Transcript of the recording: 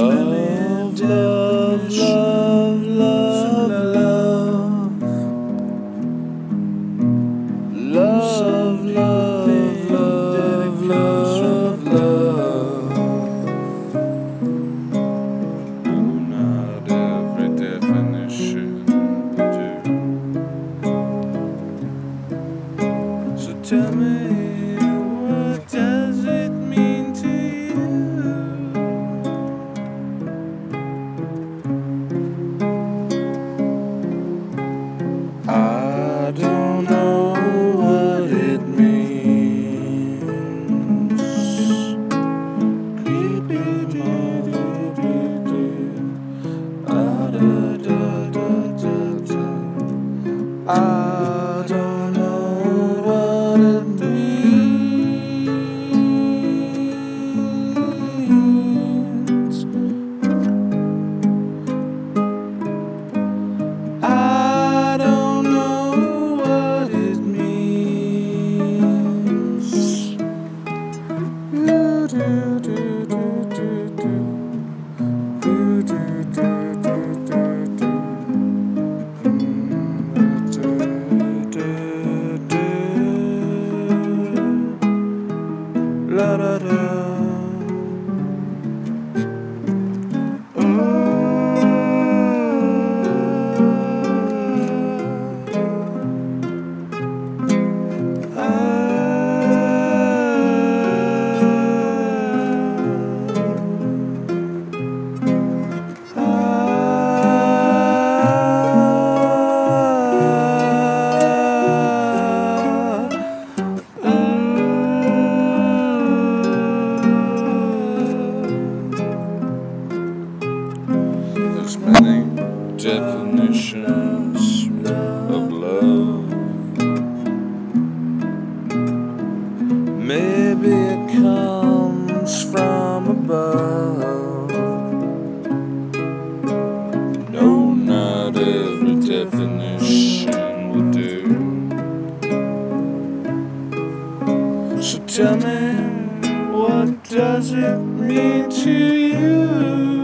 love, love, love, love, love, love, love, love, love, love. Not every definition do. So tell me. uh, So tell me, what does it mean to you?